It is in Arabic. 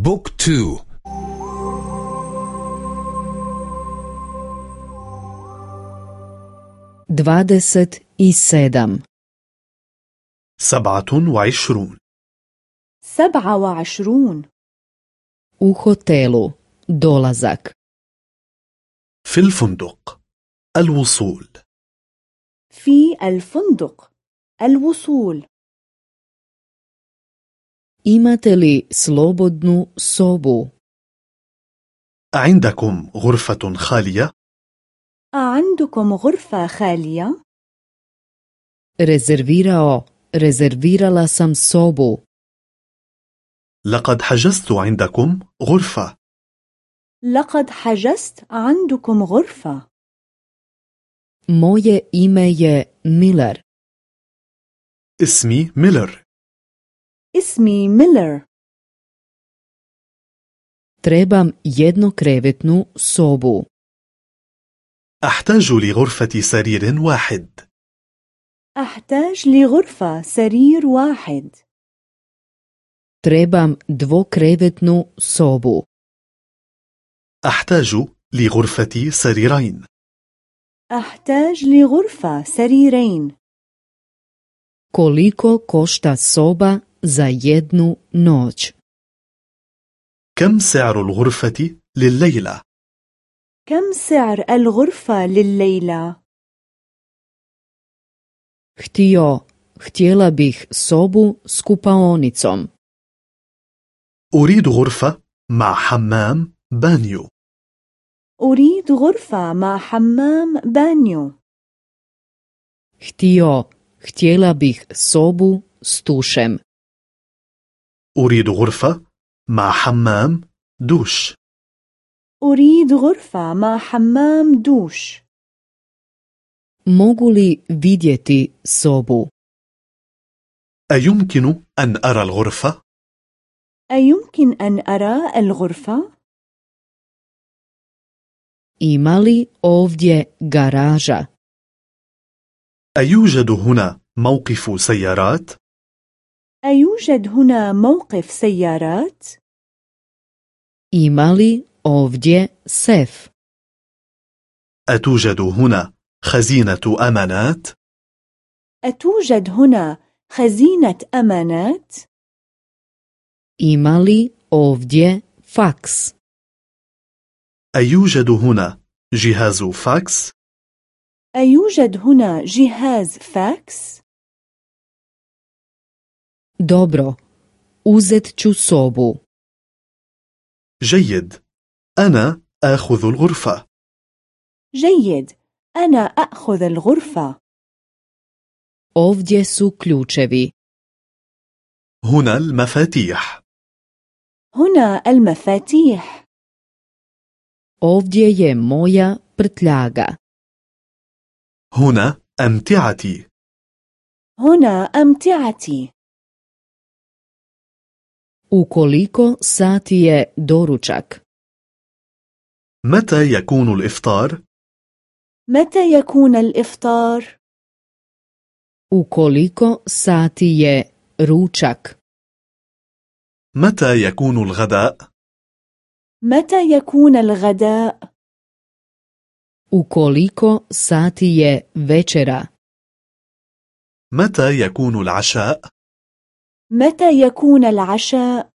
بوك تو dvadeset i sedam. سبعة وعشرون. سبعة وعشرون. U hotelu. Dolazak. في الفندق. الوصول. في الفندق. الوصول. Imate li slobodnu sobu? أعندكم غرفة خالية؟ أعندكم غرفة خالية؟ rezervirao rezervirala sam sobu. لقد حجزت عندكم غرفة. لقد حجزت عندكم غرفة. Moje ime je Miller. اسمي ميلر. اسمي ميلر trebam jednokrevetnu sobu. أحتاج لغرفة سرير واحد. أحتاج لغرفة سرير واحد. Trebam dvokrevetnu sobu. أحتاج لغرفة سريرين. أحتاج لغرفة سريرين. Koliko košta soba za jednu noć. كم سعر الغرفة لليلة؟ كم سعر الغرفة لليلة؟ htio htjela bih sobu s kupaonicom. أريد غرفة مع حمام بانيو. أريد غرفة مع حمام بانيو. htio htjela bih sobu s tušem. أريد غرفة مع حمام دوش أريد غرفة مع حمام دوش mogu li vidjeti sobu أيمكن أن أرى الغرفة؟ أيمكن أن أرى الغرفة؟ ima li ovdje garaža أيوجد هنا موقف سيارات؟ أيوجد هنا موقف سيارات؟ ima li ovdje sef أتوجد هنا خزينة أمانات؟ أتوجد هنا خزينة أمانات؟ ima li ovdje faks أيوجد هنا جهاز فاكس؟ أيوجد هنا جهاز فاكس؟ Dobro uzet ću sobu. جيد أنا آخذ الغرفة جيد أنا أخذ الغرفة ovdje su ključevi. هنا المفاتيح هنا المفاتيح ovdje je moja prtljaga. هنا أمتعتي هنا أمتعتي ukoliko sati je doručak متى يكون الإفطار؟ متى يكون الإفطار؟ ukoliko sati je ručak متى يكون الغداء؟ متى يكون الغداء؟ ukoliko sati je večera متى يكون العشاء؟ متى يكون العشاء؟